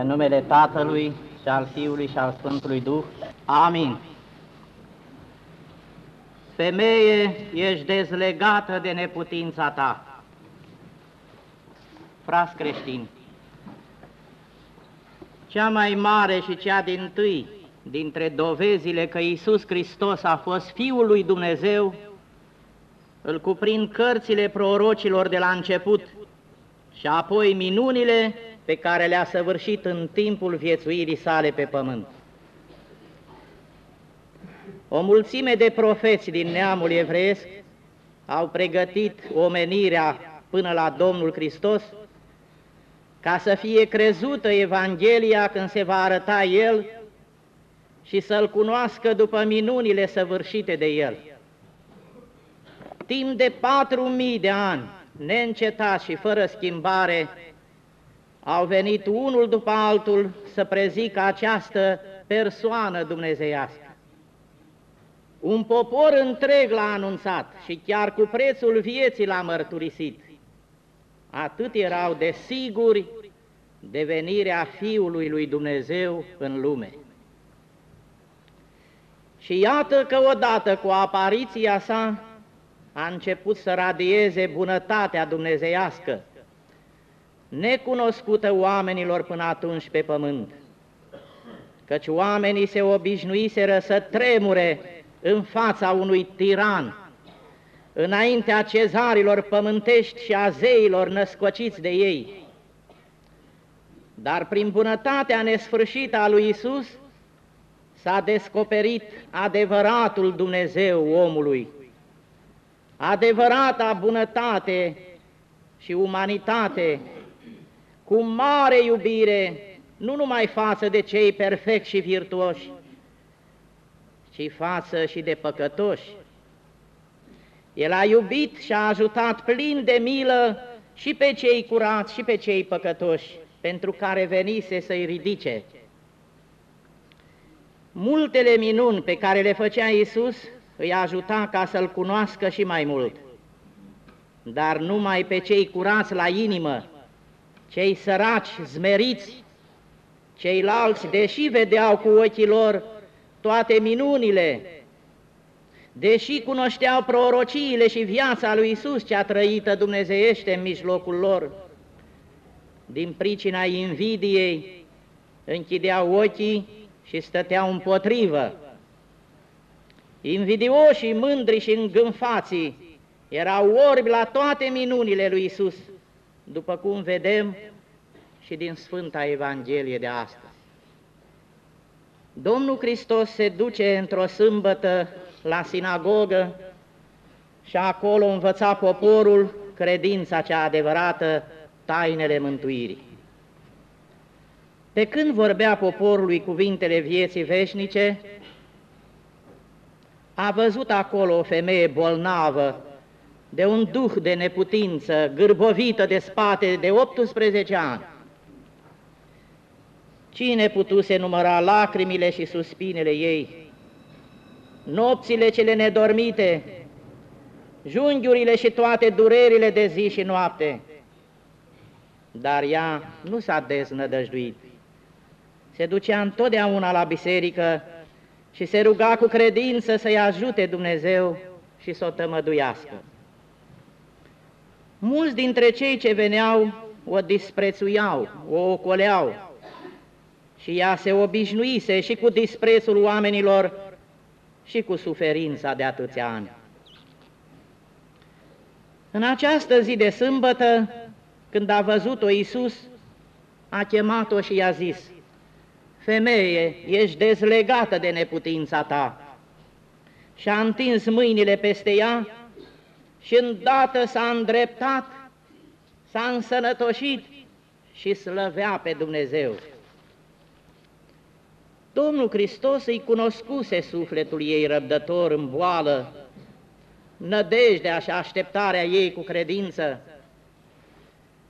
În numele Tatălui și al Fiului și al Sfântului Duh. Amin. Femeie, ești dezlegată de neputința ta. Frați creștini, cea mai mare și cea din tâi dintre dovezile că Iisus Hristos a fost Fiul lui Dumnezeu, îl cuprind cărțile prorocilor de la început și apoi minunile pe care le-a săvârșit în timpul viețuirii sale pe pământ. O mulțime de profeți din neamul evreiesc au pregătit omenirea până la Domnul Hristos ca să fie crezută Evanghelia când se va arăta El și să-L cunoască după minunile săvârșite de El. Timp de patru mii de ani, neîncetat și fără schimbare, au venit unul după altul să prezică această persoană dumnezeiască. Un popor întreg l-a anunțat și chiar cu prețul vieții l-a mărturisit. Atât erau de siguri de venirea Fiului lui Dumnezeu în lume. Și iată că odată cu apariția sa a început să radieze bunătatea dumnezeiască, necunoscută oamenilor până atunci pe pământ, căci oamenii se obișnuiseră să tremure în fața unui tiran, înaintea cezarilor pământești și a zeilor născociți de ei. Dar prin bunătatea nesfârșită a lui Isus s-a descoperit adevăratul Dumnezeu omului, adevărata bunătate și umanitate cu mare iubire, nu numai față de cei perfecti și virtuoși, ci față și de păcătoși. El a iubit și a ajutat plin de milă și pe cei curați și pe cei păcătoși, pentru care venise să-i ridice. Multele minuni pe care le făcea Iisus îi ajuta ca să-L cunoască și mai mult, dar numai pe cei curați la inimă, cei săraci, zmeriți, ceilalți, deși vedeau cu ochii lor toate minunile, deși cunoșteau prorociile și viața lui Isus cea trăită dumnezeiește în mijlocul lor, din pricina invidiei închideau ochii și stăteau împotrivă. Invidioșii, mândri și îngânfații erau orbi la toate minunile lui Isus după cum vedem și din Sfânta Evanghelie de astăzi. Domnul Hristos se duce într-o sâmbătă la sinagogă și acolo învăța poporul credința cea adevărată, tainele mântuirii. Pe când vorbea poporului cuvintele vieții veșnice, a văzut acolo o femeie bolnavă de un duh de neputință, gârbovită de spate de 18 ani. Cine putuse număra lacrimile și suspinele ei, nopțile cele nedormite, junghiurile și toate durerile de zi și noapte? Dar ea nu s-a deznădăjduit. Se ducea întotdeauna la biserică și se ruga cu credință să-i ajute Dumnezeu și să o tămăduiască. Mulți dintre cei ce veneau o disprețuiau, o ocoleau și ea se obișnuise și cu disprețul oamenilor și cu suferința de atâția ani. În această zi de sâmbătă, când a văzut-o Iisus, a chemat-o și i-a zis, Femeie, ești dezlegată de neputința ta. Și a întins mâinile peste ea și îndată s-a îndreptat, s-a însănătoșit și slăvea pe Dumnezeu. Domnul Hristos îi cunoscuse sufletul ei răbdător în boală, nădejdea și așteptarea ei cu credință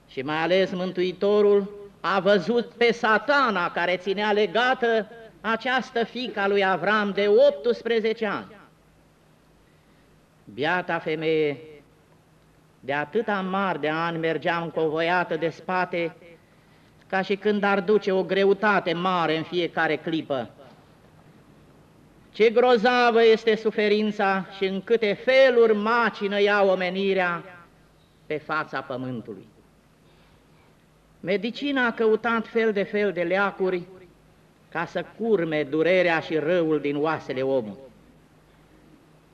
și mai ales Mântuitorul a văzut pe satana care ținea legată această fica lui Avram de 18 ani. Biata femeie, de atâta mari de ani mergeam încovoiată de spate, ca și când ar duce o greutate mare în fiecare clipă. Ce grozavă este suferința și în câte feluri macină ea omenirea pe fața pământului. Medicina a căutat fel de fel de leacuri ca să curme durerea și răul din oasele omului.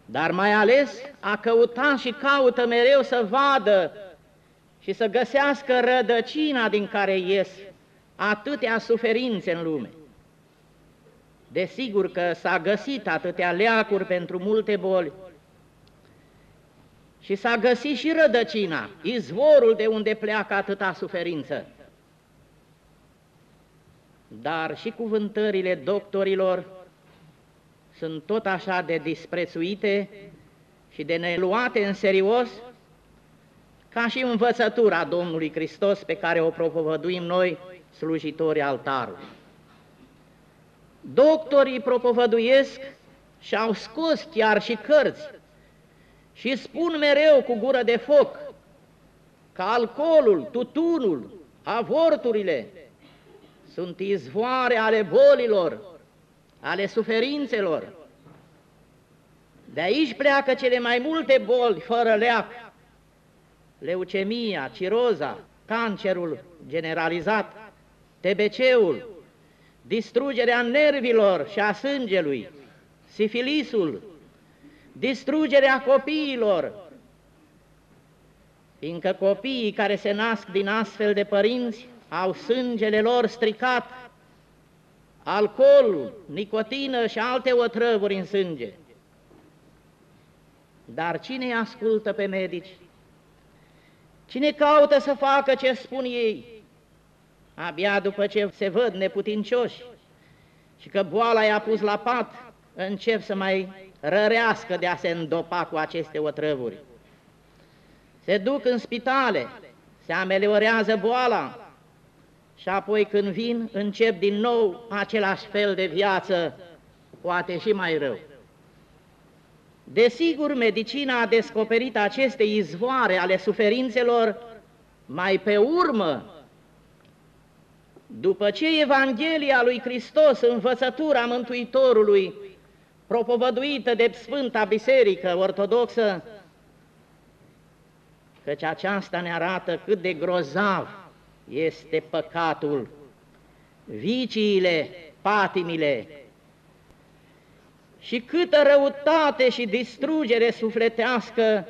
Dar mai ales a căutat și caută mereu să vadă și să găsească rădăcina din care ies atâtea suferințe în lume. Desigur că s-a găsit atâtea leacuri pentru multe boli și s-a găsit și rădăcina, izvorul de unde pleacă atâta suferință. Dar și cuvântările doctorilor sunt tot așa de disprețuite și de neluate în serios ca și învățătura Domnului Hristos pe care o propovăduim noi, slujitori altarului. Doctorii propovăduiesc și au scos chiar și cărți și spun mereu cu gură de foc că alcoolul, tutunul, avorturile sunt izvoare ale bolilor, ale suferințelor. De aici pleacă cele mai multe boli fără leac, leucemia, ciroza, cancerul generalizat, TBC-ul, distrugerea nervilor și a sângelui, sifilisul, distrugerea copiilor, fiindcă copiii care se nasc din astfel de părinți au sângele lor stricat, alcool, nicotină și alte otrăvuri în sânge. Dar cine ascultă pe medici? Cine caută să facă ce spun ei? Abia după ce se văd neputincioși și că boala i-a pus la pat, încep să mai rărească de a se îndopa cu aceste otrăvuri. Se duc în spitale, se ameliorează boala și apoi când vin, încep din nou același fel de viață, poate și mai rău. Desigur, medicina a descoperit aceste izvoare ale suferințelor mai pe urmă, după ce Evanghelia lui Hristos, învățătura Mântuitorului, propovăduită de Sfânta Biserică Ortodoxă, căci aceasta ne arată cât de grozav este păcatul, viciile, patimile, și câtă răutate și distrugere sufletească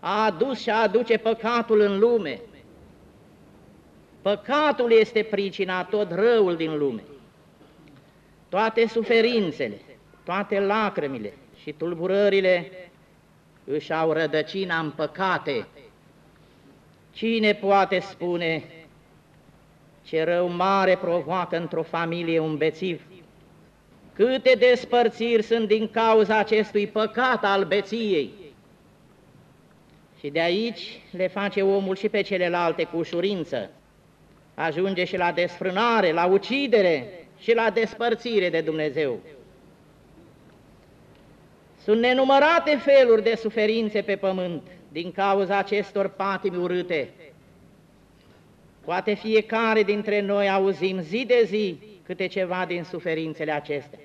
a adus și a aduce păcatul în lume. Păcatul este pricina tot răul din lume. Toate suferințele, toate lacrimile și tulburările își au rădăcina în păcate. Cine poate spune ce rău mare provoacă într-o familie un bețiv? Câte despărțiri sunt din cauza acestui păcat al beției. Și de aici le face omul și pe celelalte cu ușurință. Ajunge și la desfrânare, la ucidere și la despărțire de Dumnezeu. Sunt nenumărate feluri de suferințe pe pământ din cauza acestor patimi urâte. Poate fiecare dintre noi auzim zi de zi câte ceva din suferințele acestea.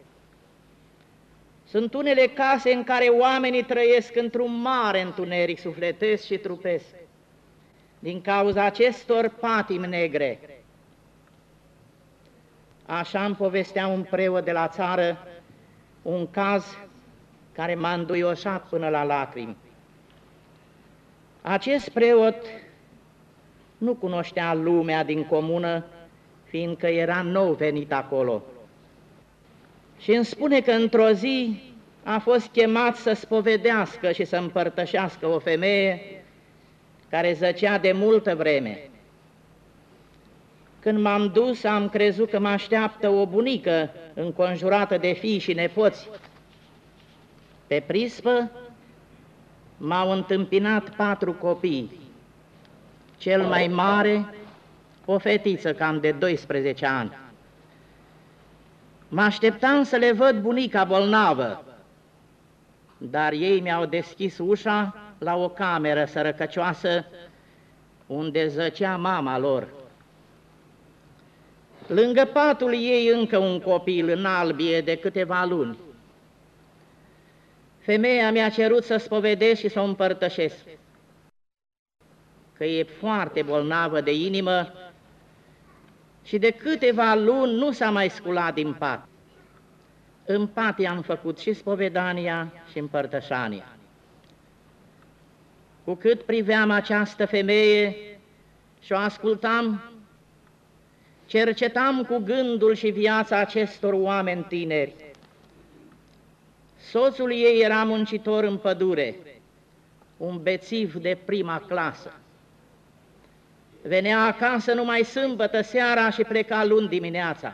Sunt unele case în care oamenii trăiesc într-un mare întuneric sufletesc și trupesc, din cauza acestor patimi negre. Așa îmi povestea un preot de la țară un caz care m-a înduioșat până la lacrimi. Acest preot nu cunoștea lumea din comună, fiindcă era nou venit acolo. Și îmi spune că într-o zi a fost chemat să spovedească și să împărtășească o femeie care zăcea de multă vreme. Când m-am dus, am crezut că mă așteaptă o bunică înconjurată de fii și nepoți. Pe prispă m-au întâmpinat patru copii. Cel mai mare, o fetiță cam de 12 ani. Mă așteptam să le văd bunica bolnavă, dar ei mi-au deschis ușa la o cameră sărăcăcioasă unde zăcea mama lor. Lângă patul ei încă un copil în albie de câteva luni. Femeia mi-a cerut să spovedesc și să o împărtășesc, că e foarte bolnavă de inimă și de câteva luni nu s-a mai sculat din pat. În pat i-am făcut și spovedania și împărtășania. Cu cât priveam această femeie și o ascultam, cercetam cu gândul și viața acestor oameni tineri. Soțul ei era muncitor în pădure, un bețiv de prima clasă. Venea acasă numai sâmbătă seara și pleca luni dimineața.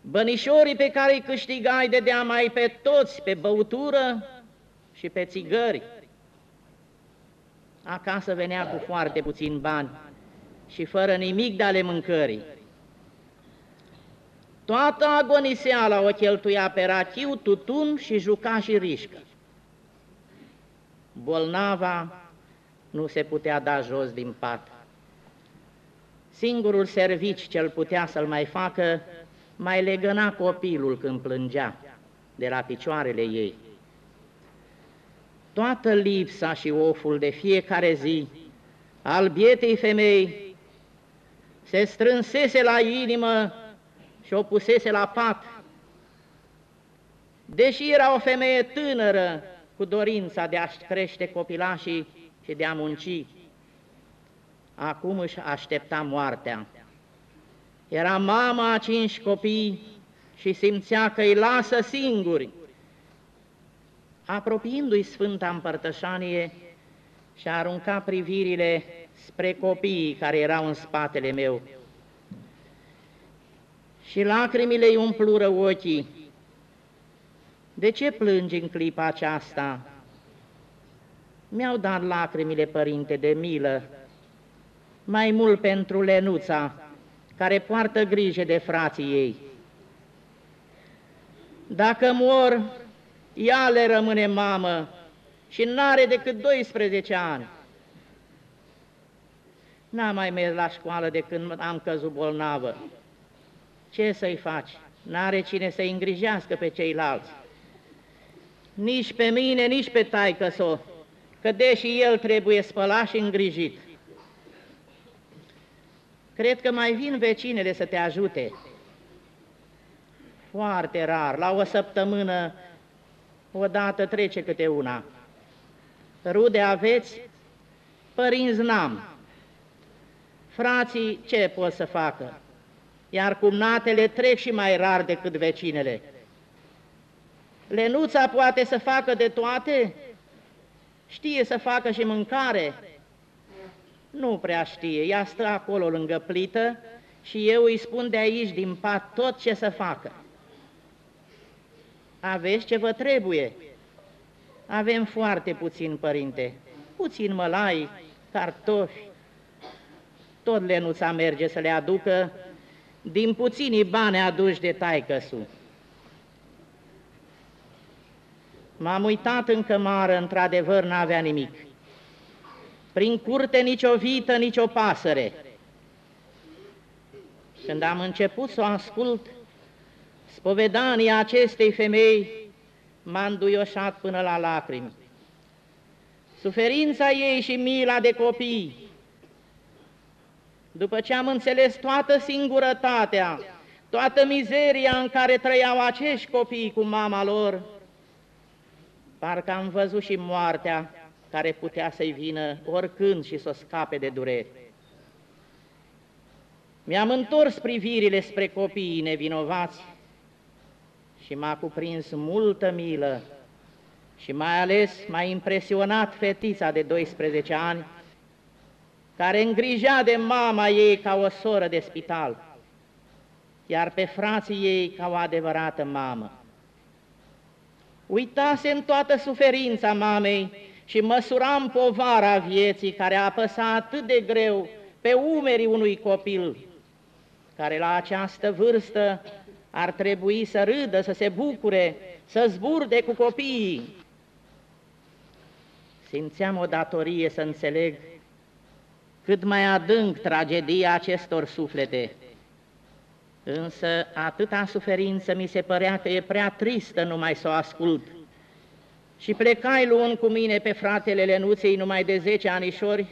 Bănișorii pe care îi câștigai dea mai pe toți pe băutură și pe țigări. Acasă venea cu foarte puțin bani și fără nimic de ale mâncării. Toată agoniseala o cheltuia pe rachiu, tutun și juca și rișcă. Bolnava nu se putea da jos din pat. Singurul servici ce-l putea să-l mai facă, mai legăna copilul când plângea de la picioarele ei. Toată lipsa și oful de fiecare zi al bietei femei se strânsese la inimă și o pusese la pat. Deși era o femeie tânără cu dorința de a-și crește copilașii și de a munci, acum își aștepta moartea. Era mama a cinci copii și simțea că îi lasă singuri. Apropiindu-i Sfânta Împărtășanie, și-a aruncat privirile spre copiii care erau în spatele meu. Și lacrimile îi umplură ochii. De ce plângi în clipa aceasta? Mi-au dat lacrimile, părinte, de milă, mai mult pentru Lenuța, care poartă grijă de frații ei. Dacă mor, ea le rămâne mamă și n-are decât 12 ani. N-am mai mers la școală de când am căzut bolnavă. Ce să-i faci? N-are cine să-i îngrijească pe ceilalți. Nici pe mine, nici pe taică -so, că deși el trebuie spălat și îngrijit. Cred că mai vin vecinele să te ajute. Foarte rar, la o săptămână, o dată trece câte una. Rude aveți? Părinți n-am. Frații ce pot să facă? Iar cumnatele trec și mai rar decât vecinele. Lenuța poate să facă de toate? Știe să facă și mâncare? Nu prea știe, ea stă acolo lângă plită și eu îi spun de aici, din pat, tot ce să facă. Aveți ce vă trebuie. Avem foarte puțin, părinte, puțin mălai, cartofi, tot lenuța merge să le aducă din puținii bani aduși de taicăsu. M-am uitat în cămară, într-adevăr n-avea nimic. Prin curte nici o vită, nici o pasăre. Când am început să o ascult, spovedania acestei femei m-a înduioșat până la lacrimi. Suferința ei și mila de copii, după ce am înțeles toată singurătatea, toată mizeria în care trăiau acești copii cu mama lor, parcă am văzut și moartea care putea să-i vină oricând și să o scape de durere. Mi-am întors privirile spre copiii nevinovați și m-a cuprins multă milă și mai ales m-a impresionat fetița de 12 ani, care îngrija de mama ei ca o soră de spital, iar pe frații ei ca o adevărată mamă. Uitase în toată suferința mamei și măsuram povara vieții care a apăsat atât de greu pe umerii unui copil, care la această vârstă ar trebui să râdă, să se bucure, să zburde cu copiii. Simțeam o datorie să înțeleg cât mai adânc tragedia acestor suflete însă atâta suferință mi se părea că e prea tristă numai să o ascult. Și plecai luând cu mine pe fratele Lenuței numai de zece anișori,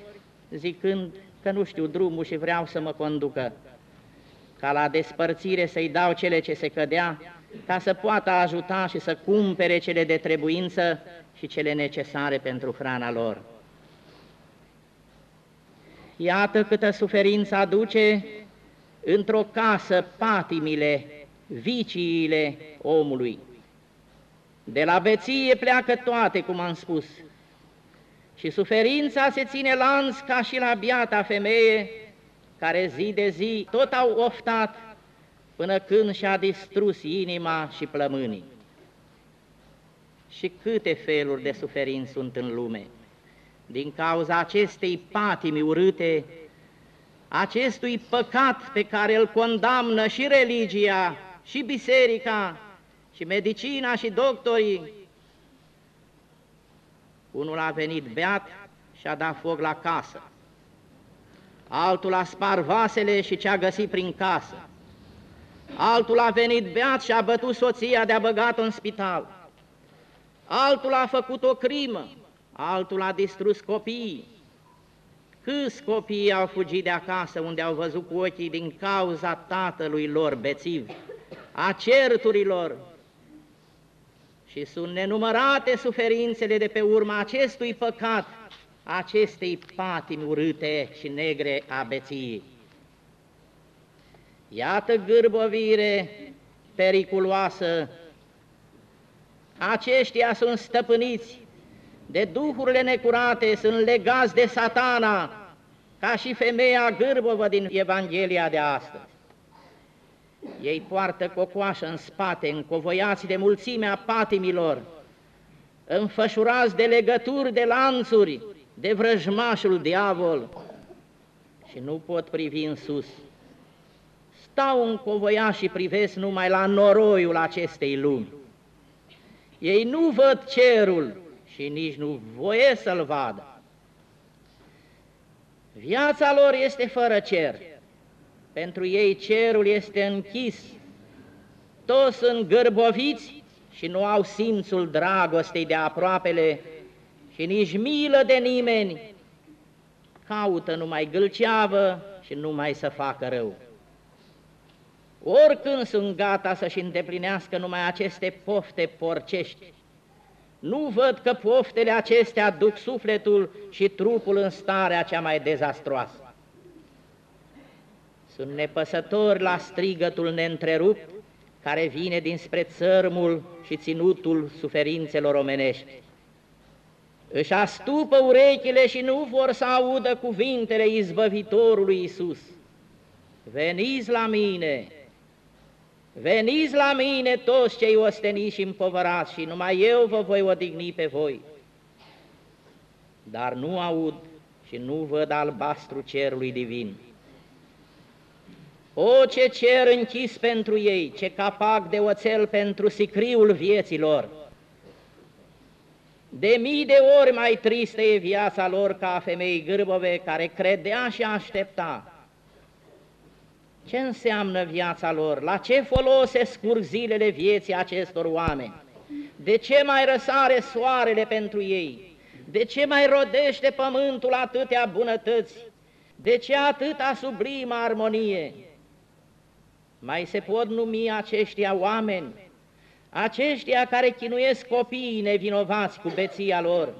zicând că nu știu drumul și vreau să mă conducă. Ca la despărțire să-i dau cele ce se cădea, ca să poată ajuta și să cumpere cele de trebuință și cele necesare pentru hrana lor. Iată câtă suferință aduce într-o casă patimile, viciile omului. De la beție pleacă toate, cum am spus, și suferința se ține lanț ca și la biata femeie, care zi de zi tot au oftat până când și-a distrus inima și plămânii. Și câte feluri de suferinți sunt în lume. Din cauza acestei patimi urâte, acestui păcat pe care îl condamnă și religia, și biserica, și medicina, și doctorii, unul a venit beat și a dat foc la casă, altul a spart vasele și ce-a găsit prin casă, altul a venit beat și a bătut soția de-a băgat în spital, altul a făcut o crimă, altul a distrus copiii. Câți copii au fugit de acasă unde au văzut cu ochii din cauza tatălui lor bețiv, a certurilor, și sunt nenumărate suferințele de pe urma acestui păcat, acestei patimi urâte și negre a beției. Iată gârbovire periculoasă, aceștia sunt stăpâniți de duhurile necurate, sunt legați de satana, ca și femeia gârbovă din Evanghelia de astăzi. Ei poartă cocoașă în spate, încovoiați de mulțimea patimilor, înfășurați de legături, de lanțuri, de vrăjmașul diavol și nu pot privi în sus. Stau încovoiați și privesc numai la noroiul acestei lumi. Ei nu văd cerul și nici nu voie să-l vadă. Viața lor este fără cer. Pentru ei cerul este închis, toți sunt gârboviți și nu au simțul dragostei de aproapele și nici milă de nimeni, caută numai gâlceavă și numai să facă rău. Oricând sunt gata să-și îndeplinească numai aceste pofte porcești, nu văd că poftele acestea duc sufletul și trupul în starea cea mai dezastroasă. Sunt nepăsători la strigătul neîntrerupt care vine dinspre țărmul și ținutul suferințelor omenești. Își astupă urechile și nu vor să audă cuvintele izbăvitorului Iisus. Veniți la mine, veniți la mine toți cei osteniți și împovărați și numai eu vă voi odihni pe voi. Dar nu aud și nu văd albastru cerului divin. O, ce cer închis pentru ei, ce capac de oțel pentru sicriul vieților! De mii de ori mai tristă e viața lor ca a femei gârbove care credea și aștepta. Ce înseamnă viața lor? La ce folos se scurg zilele vieții acestor oameni? De ce mai răsare soarele pentru ei? De ce mai rodește pământul atâtea bunătăți? De ce atâta sublimă armonie? Mai se pot numi aceștia oameni, aceștia care chinuiesc copiii nevinovați cu beția lor,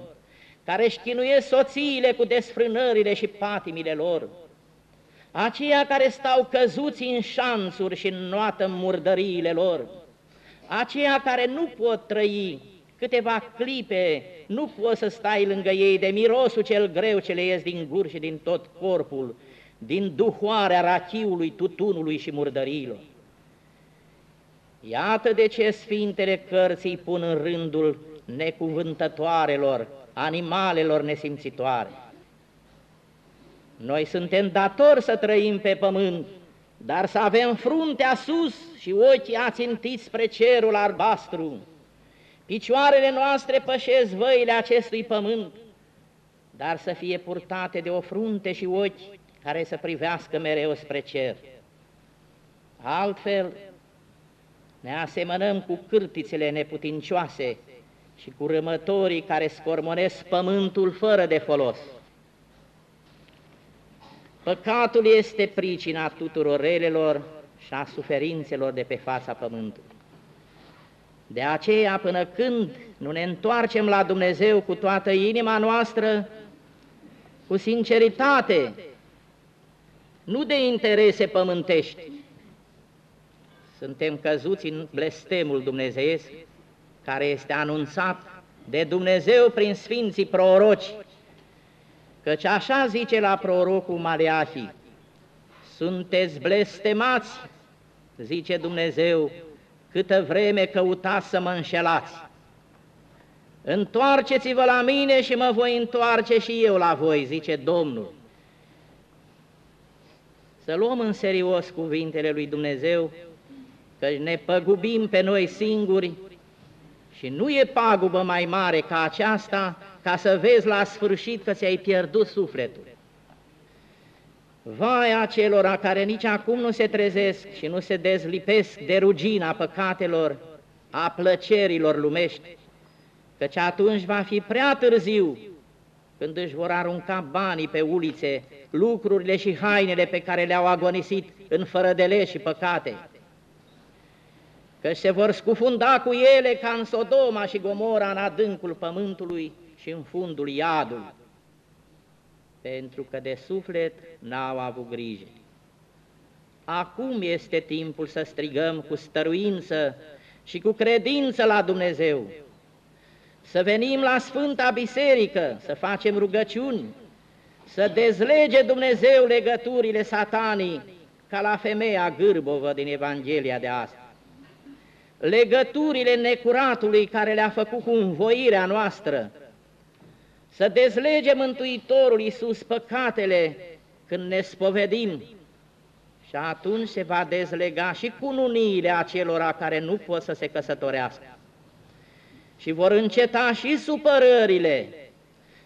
care își chinuiesc soțiile cu desfrânările și patimile lor, aceia care stau căzuți în șanțuri și înnoată în murdăriile lor, aceia care nu pot trăi câteva clipe, nu poți să stai lângă ei de mirosul cel greu ce le ies din gur și din tot corpul, din duhoarea rachiului, tutunului și murdărilor. Iată de ce Sfintele Cărții pun în rândul necuvântătoarelor, animalelor nesimțitoare. Noi suntem datori să trăim pe pământ, dar să avem fruntea sus și ochii ațintiți spre cerul albastru. Picioarele noastre pășesc văile acestui pământ, dar să fie purtate de o frunte și ochi care să privească mereu spre cer. Altfel, ne asemănăm cu cârtițele neputincioase și cu rămătorii care scormonesc pământul fără de folos. Păcatul este pricina tuturor relelor și a suferințelor de pe fața pământului. De aceea, până când nu ne întoarcem la Dumnezeu cu toată inima noastră, cu sinceritate, nu de interese pământești, suntem căzuți în blestemul dumnezeiesc, care este anunțat de Dumnezeu prin Sfinții proroci, căci așa zice la prorocul Maleahi, sunteți blestemați, zice Dumnezeu, câtă vreme căutați să mă înșelați. Întoarceți-vă la mine și mă voi întoarce și eu la voi, zice Domnul. Să luăm în serios cuvintele lui Dumnezeu, că ne păgubim pe noi singuri și nu e pagubă mai mare ca aceasta ca să vezi la sfârșit că ți-ai pierdut sufletul. Vai acelora care nici acum nu se trezesc și nu se dezlipesc de rugina păcatelor, a plăcerilor lumești, căci atunci va fi prea târziu când își vor arunca banii pe ulițe, lucrurile și hainele pe care le-au agonisit în fărădele și păcate, că se vor scufunda cu ele ca în Sodoma și Gomora în adâncul pământului și în fundul iadului, pentru că de suflet n-au avut grijă. Acum este timpul să strigăm cu stăruință și cu credință la Dumnezeu, să venim la Sfânta Biserică, să facem rugăciuni, să dezlege Dumnezeu legăturile satanii, ca la femeia gârbovă din Evanghelia de astăzi legăturile necuratului care le-a făcut cu învoirea noastră, să dezlege Mântuitorul Iisus păcatele când ne spovedim. Și atunci se va dezlega și cununiile acelora care nu pot să se căsătorească. Și vor înceta și supărările,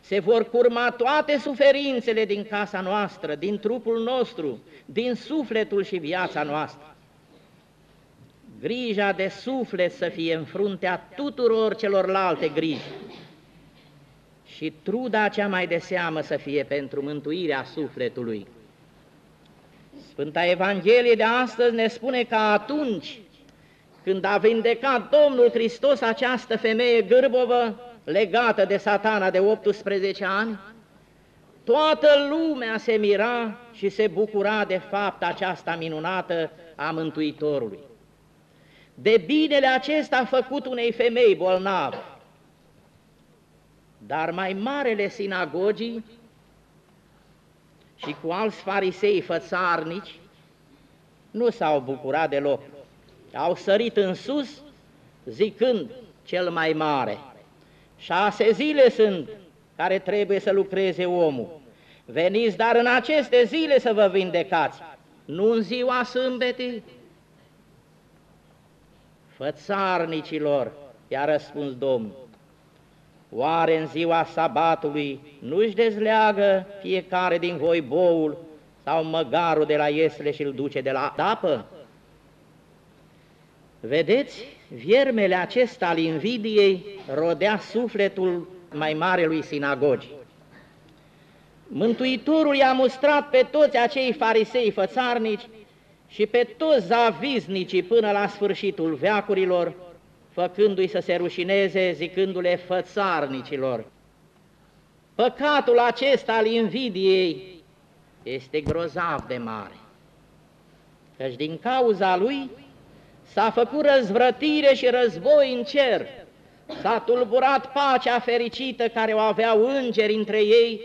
se vor curma toate suferințele din casa noastră, din trupul nostru, din sufletul și viața noastră. Grija de suflet să fie în fruntea tuturor celorlalte griji și truda cea mai de seamă să fie pentru mântuirea sufletului. Sfânta Evanghelie de astăzi ne spune că atunci când a vindecat Domnul Hristos această femeie gârbovă legată de satana de 18 ani, toată lumea se mira și se bucura de fapt aceasta minunată a Mântuitorului de binele acesta a făcut unei femei bolnave. Dar mai marele sinagogii și cu alți farisei fățarnici nu s-au bucurat deloc. Au sărit în sus zicând cel mai mare. Șase zile sunt care trebuie să lucreze omul. Veniți dar în aceste zile să vă vindecați, nu în ziua sâmbetii, Fățarnicilor, i-a răspuns Domnul, oare în ziua sabatului nu-și dezleagă fiecare din voi boul sau măgarul de la iesle și îl duce de la apă? Vedeți, viermele acesta al invidiei rodea sufletul mai mare lui sinagogi. Mântuitorul i-a mustrat pe toți acei farisei fățarnici și pe toți zaviznicii până la sfârșitul veacurilor, făcându-i să se rușineze, zicându-le fățarnicilor. Păcatul acesta al invidiei este grozav de mare, căci din cauza lui s-a făcut răzvrătire și război în cer, s-a tulburat pacea fericită care o aveau îngeri între ei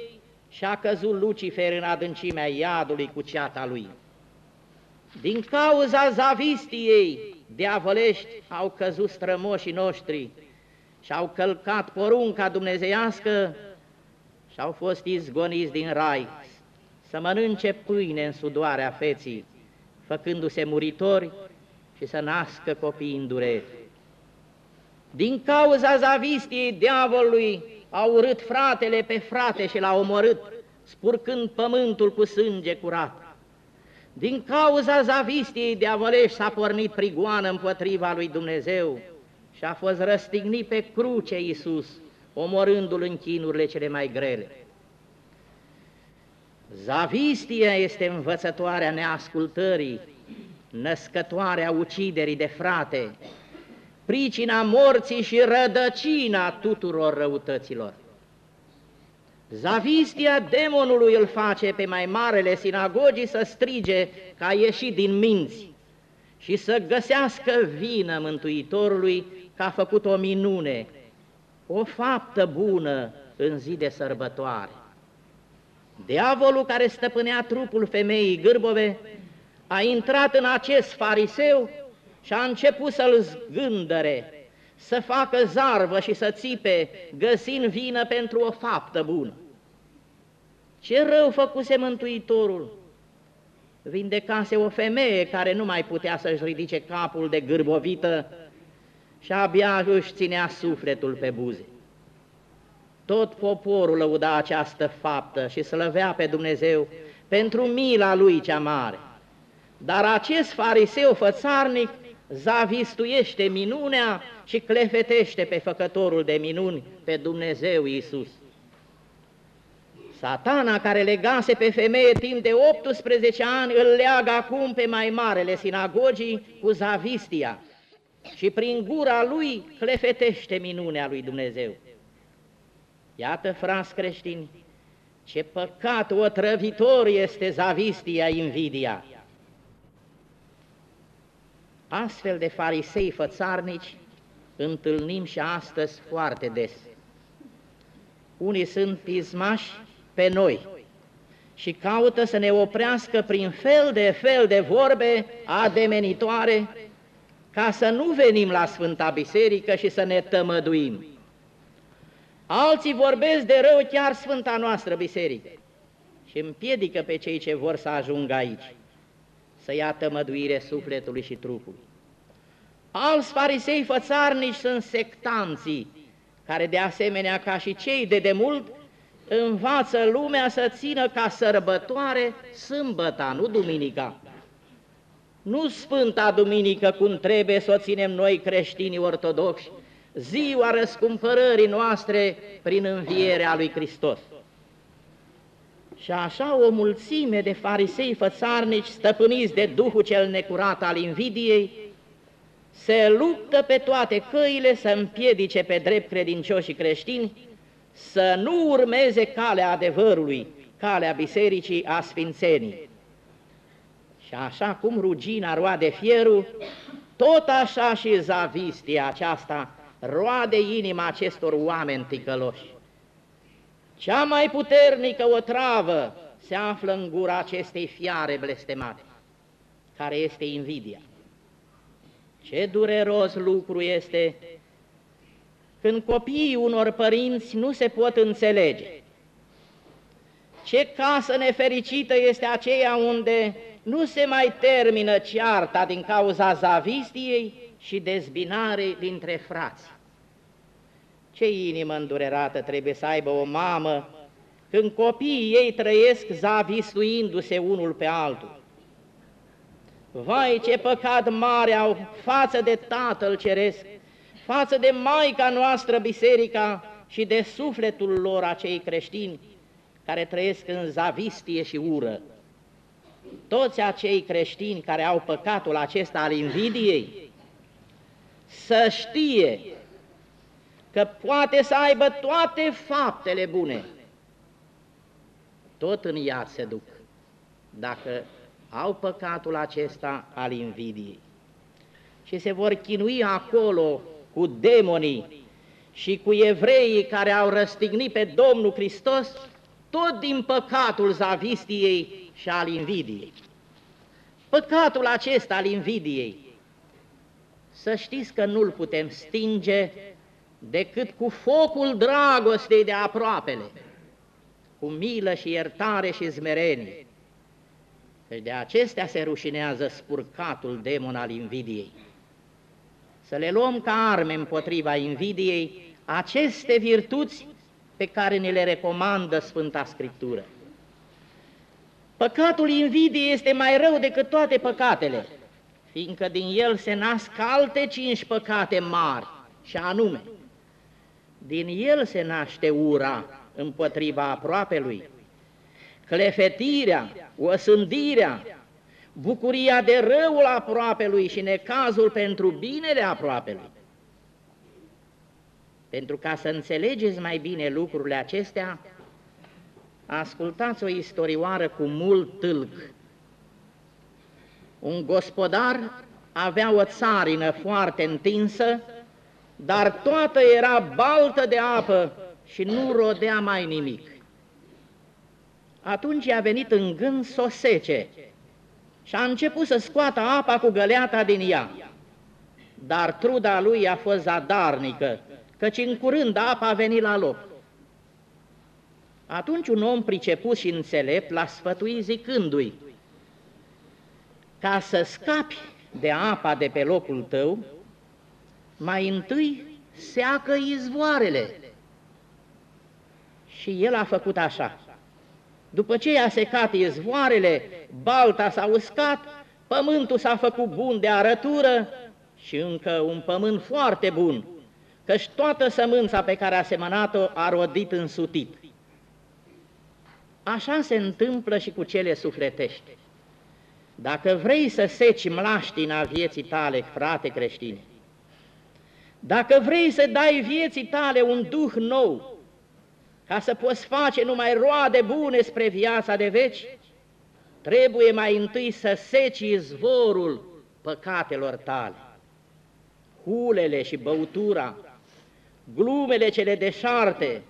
și a căzut Lucifer în adâncimea iadului cu ceata lui. Din cauza zavistiei diavolești au căzut strămoșii noștri și au călcat porunca dumnezeiască și au fost izgoniți din rai să mănânce pâine în sudoarea feții, făcându-se muritori și să nască copii în durere. Din cauza zavistiei diavolului au urât fratele pe frate și l-au omorât, spurcând pământul cu sânge curat. Din cauza zavistiei diavolești s-a pornit prigoană împotriva lui Dumnezeu și a fost răstignit pe cruce Iisus, omorându-l în chinurile cele mai grele. Zavistia este învățătoarea neascultării, născătoarea uciderii de frate, pricina morții și rădăcina tuturor răutăților. Zavistia demonului îl face pe mai marele sinagogii să strige că a ieșit din minți și să găsească vină Mântuitorului că a făcut o minune, o faptă bună în zi de sărbătoare. Diavolul care stăpânea trupul femeii gârbove a intrat în acest fariseu și a început să-l zgândăre, să facă zarvă și să țipe, găsind vină pentru o faptă bună. Ce rău făcuse Mântuitorul? Vindecase o femeie care nu mai putea să-și ridice capul de gârbovită și abia își ținea sufletul pe buze. Tot poporul lăuda această faptă și slăvea pe Dumnezeu pentru mila lui cea mare. Dar acest fariseu fățarnic zavistuiește minunea și clefetește pe făcătorul de minuni, pe Dumnezeu Iisus. Satana care legase pe femeie timp de 18 ani îl leagă acum pe mai marele sinagogii cu zavistia și prin gura lui clefetește minunea lui Dumnezeu. Iată, frați creștini, ce păcat otrăvitor este zavistia, invidia. Astfel de farisei fățarnici întâlnim și astăzi foarte des. Unii sunt pismași pe noi și caută să ne oprească prin fel de fel de vorbe ademenitoare ca să nu venim la Sfânta Biserică și să ne tămăduim. Alții vorbesc de rău chiar Sfânta noastră Biserică și împiedică pe cei ce vor să ajungă aici să ia tămăduire sufletului și trupului. Alți farisei fățarnici sunt sectanții, care de asemenea ca și cei de demult învață lumea să țină ca sărbătoare sâmbăta, nu duminica. Nu Sfânta Duminică cum trebuie să o ținem noi creștinii ortodoxi, ziua răscumpărării noastre prin învierea lui Hristos. Și așa o mulțime de farisei fățarnici, stăpâniți de Duhul cel necurat al invidiei, se luptă pe toate căile să împiedice pe drept credincioși și creștini să nu urmeze calea adevărului, calea bisericii a sfințenii. Și așa cum rugina roade fierul, tot așa și zavistia aceasta roade inima acestor oameni ticăloși. Cea mai puternică otravă se află în gura acestei fiare blestemate, care este invidia. Ce dureros lucru este când copiii unor părinți nu se pot înțelege. Ce casă nefericită este aceea unde nu se mai termină cearta din cauza zavistiei și dezbinare dintre frați. Ce inimă îndurerată trebuie să aibă o mamă când copiii ei trăiesc zavistuindu-se unul pe altul. Vai, ce păcat mare au față de Tatăl Ceresc, față de Maica noastră Biserica și de sufletul lor acei creștini care trăiesc în zavistie și ură. Toți acei creștini care au păcatul acesta al invidiei, să știe că poate să aibă toate faptele bune, tot în ea se duc, dacă au păcatul acesta al invidiei. Și se vor chinui acolo cu demonii și cu evreii care au răstignit pe Domnul Hristos, tot din păcatul zavistiei și al invidiei. Păcatul acesta al invidiei, să știți că nu-l putem stinge decât cu focul dragostei de aproapele, cu milă și iertare și zmerenie. Deci de acestea se rușinează spurcatul demon al invidiei. Să le luăm ca arme împotriva invidiei aceste virtuți pe care ne le recomandă Sfânta Scriptură. Păcatul invidiei este mai rău decât toate păcatele, fiindcă din el se nasc alte cinci păcate mari, și anume, din el se naște ura împotriva aproapelui, clefetirea, osândirea, bucuria de răul aproapelui și necazul pentru binele aproapelui. Pentru ca să înțelegeți mai bine lucrurile acestea, ascultați o istorioară cu mult tâlc. Un gospodar avea o țarină foarte întinsă, dar toată era baltă de apă și nu rodea mai nimic. Atunci a venit în gând să o sece și a început să scoată apa cu găleata din ea. Dar truda lui a fost zadarnică, căci în curând apa a venit la loc. Atunci un om priceput și înțelept l-a sfătuit zicându-i, ca să scapi de apa de pe locul tău, mai întâi seacă izvoarele. Și el a făcut așa. După ce i-a secat izvoarele, balta s-a uscat, pământul s-a făcut bun de arătură și încă un pământ foarte bun, căci toată sămânța pe care a semănat-o a rodit însutit. Așa se întâmplă și cu cele sufletești. Dacă vrei să seci mlaștina vieții tale, frate creștine, dacă vrei să dai vieții tale un duh nou, ca să poți face numai roade bune spre viața de veci, trebuie mai întâi să seci izvorul păcatelor tale. Hulele și băutura, glumele cele deșarte,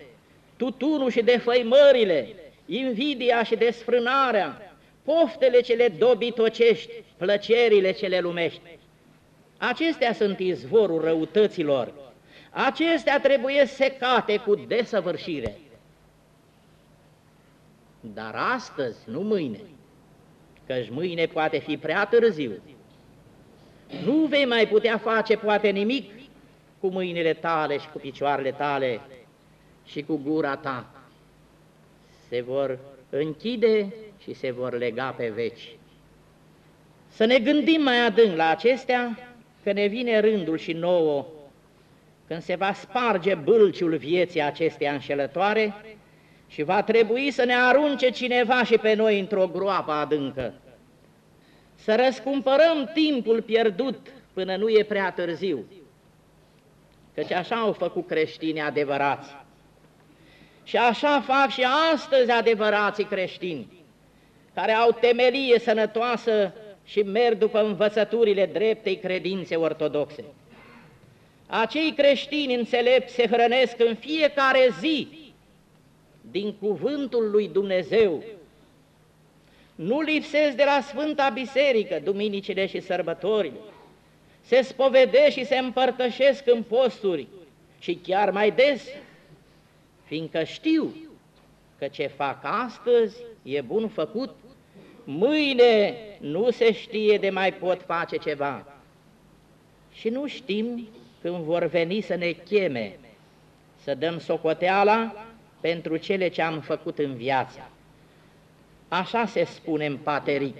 tutunul și defăimările, invidia și desfrânarea, poftele cele dobitocești, plăcerile cele lumești. Acestea sunt izvorul răutăților. Acestea trebuie secate cu desăvârșire. Dar astăzi, nu mâine, căci mâine poate fi prea târziu. Nu vei mai putea face poate nimic cu mâinile tale și cu picioarele tale și cu gura ta. Se vor închide și se vor lega pe veci. Să ne gândim mai adânc la acestea, că ne vine rândul și nouă, când se va sparge bâlciul vieții acesteia înșelătoare și va trebui să ne arunce cineva și pe noi într-o groapă adâncă. Să răscumpărăm timpul pierdut până nu e prea târziu, căci așa au făcut creștinii adevărați. Și așa fac și astăzi adevărații creștini, care au temelie sănătoasă și merg după învățăturile dreptei credințe ortodoxe. Acei creștini înțelepți se hrănesc în fiecare zi din cuvântul lui Dumnezeu. Nu lipsesc de la Sfânta Biserică, duminicile și sărbătorile. Se spovedesc și se împărtășesc în posturi și chiar mai des, fiindcă știu că ce fac astăzi e bun făcut, mâine nu se știe de mai pot face ceva. Și nu știm când vor veni să ne cheme, să dăm socoteala pentru cele ce am făcut în viață. Așa se spune în pateric,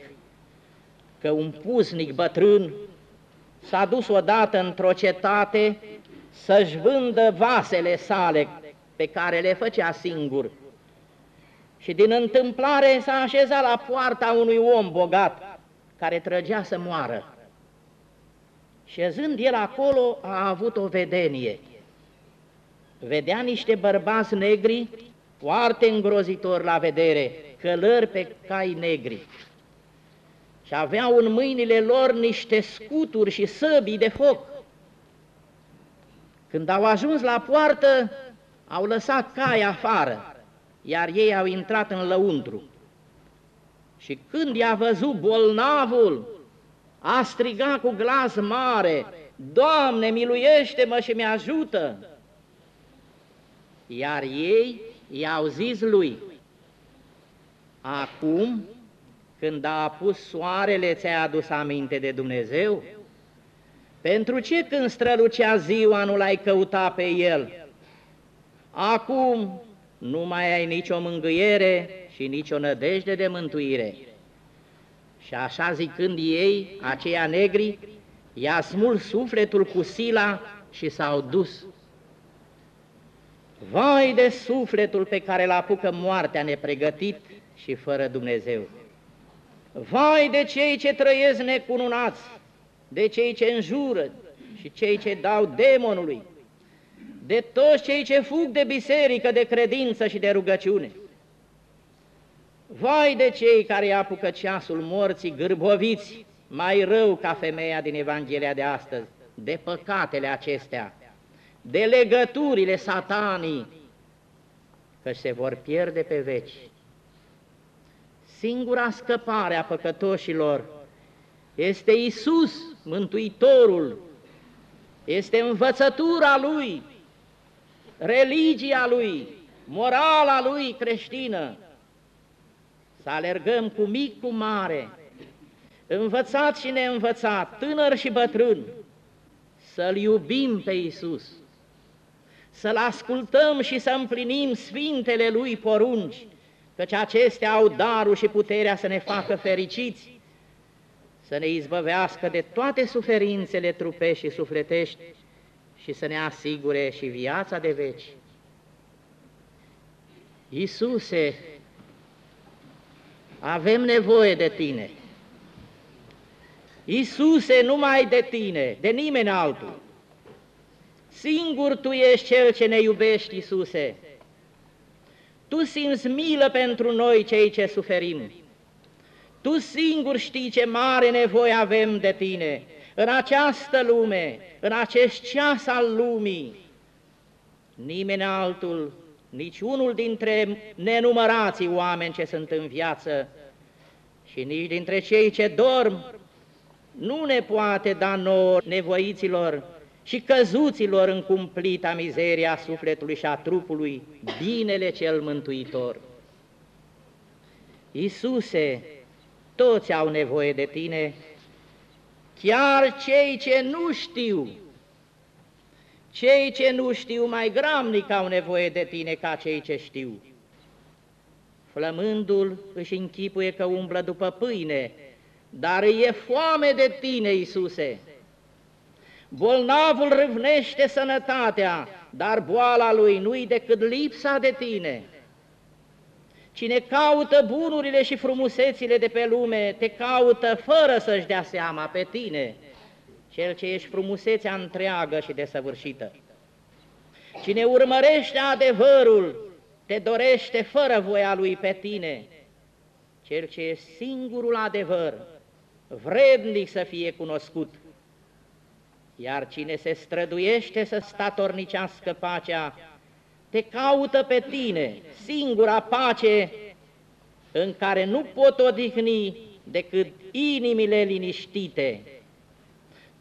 că un puznic bătrân s-a dus odată într-o cetate să-și vândă vasele sale pe care le făcea singur. Și din întâmplare s-a așezat la poarta unui om bogat care trăgea să moară. Șezând el acolo, a avut o vedenie vedea niște bărbați negri foarte îngrozitori la vedere, călări pe cai negri. Și aveau în mâinile lor niște scuturi și săbii de foc. Când au ajuns la poartă, au lăsat cai afară, iar ei au intrat în lăuntru. Și când i-a văzut bolnavul, a strigat cu glas mare, Doamne, miluiește-mă și mi-ajută! Iar ei i-au zis lui, acum când a apus soarele ți-ai adus aminte de Dumnezeu? Pentru ce când strălucea ziua nu l-ai căutat pe El? Acum nu mai ai nicio mângâiere și nicio nădejde de mântuire. Și așa zicând ei, aceia negri, i-a smuls sufletul cu sila și s-au dus. Vai de sufletul pe care l apucă moartea nepregătit și fără Dumnezeu! Vai de cei ce trăiesc necununați, de cei ce înjură și cei ce dau demonului, de toți cei ce fug de biserică, de credință și de rugăciune. Vai de cei care apucă ceasul morții gârboviți, mai rău ca femeia din Evanghelia de astăzi, de păcatele acestea, de legăturile satanii, că se vor pierde pe veci. Singura scăpare a păcătoșilor este Isus, Mântuitorul, este învățătura Lui, religia Lui, morala Lui creștină, să alergăm cu mic, cu mare, învățat și neînvățat, tânăr și bătrân, să-L iubim pe Iisus, să-L ascultăm și să împlinim sfintele Lui porunci, căci acestea au darul și puterea să ne facă fericiți, să ne izbăvească de toate suferințele trupești și sufletești și să ne asigure și viața de veci. Iisuse, avem nevoie de Tine. Iisuse, numai de Tine, de nimeni altul. Singur Tu ești Cel ce ne iubești, Iisuse. Tu simți milă pentru noi cei ce suferim. Tu singur știi ce mare nevoie avem de Tine în această lume, în acest ceas al lumii. Nimeni altul nici unul dintre nenumărații oameni ce sunt în viață și nici dintre cei ce dorm nu ne poate da nouă nevoiților și căzuților în cumplita mizeria sufletului și a trupului binele cel mântuitor. Iisuse, toți au nevoie de Tine, chiar cei ce nu știu cei ce nu știu mai gramnic au nevoie de tine ca cei ce știu. Flămândul își închipuie că umblă după pâine, dar e foame de tine, Iisuse. Bolnavul râvnește sănătatea, dar boala lui nu-i decât lipsa de tine. Cine caută bunurile și frumusețile de pe lume, te caută fără să-și dea seama pe tine cel ce ești frumusețea întreagă și desăvârșită. Cine urmărește adevărul, te dorește fără voia lui pe tine, cel ce e singurul adevăr, vrednic să fie cunoscut. Iar cine se străduiește să statornicească pacea, te caută pe tine, singura pace în care nu pot odihni decât inimile liniștite,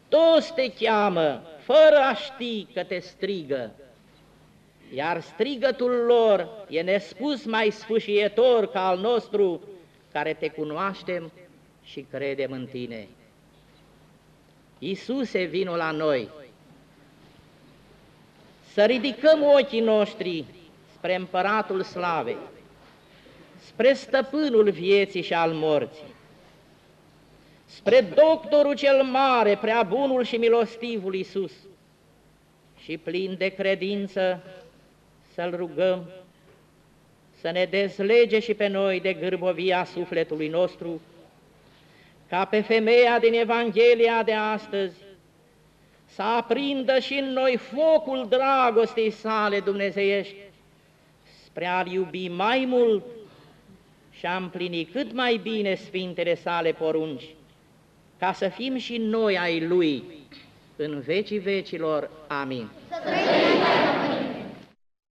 toți te cheamă, fără a ști că te strigă, iar strigătul lor e nespus mai sfâșietor ca al nostru, care te cunoaștem și credem în tine. Iisuse, vino la noi, să ridicăm ochii noștri spre Împăratul Slavei, spre Stăpânul vieții și al morții, spre doctorul cel mare, prea bunul și milostivul Iisus, și plin de credință să-L rugăm să ne dezlege și pe noi de gârbovia sufletului nostru, ca pe femeia din Evanghelia de astăzi, să aprindă și în noi focul dragostei sale dumnezeiești, spre a-L iubi mai mult și a împlini cât mai bine sfintele sale porunci, ca să fim și noi ai Lui în vecii vecilor. Amin. Să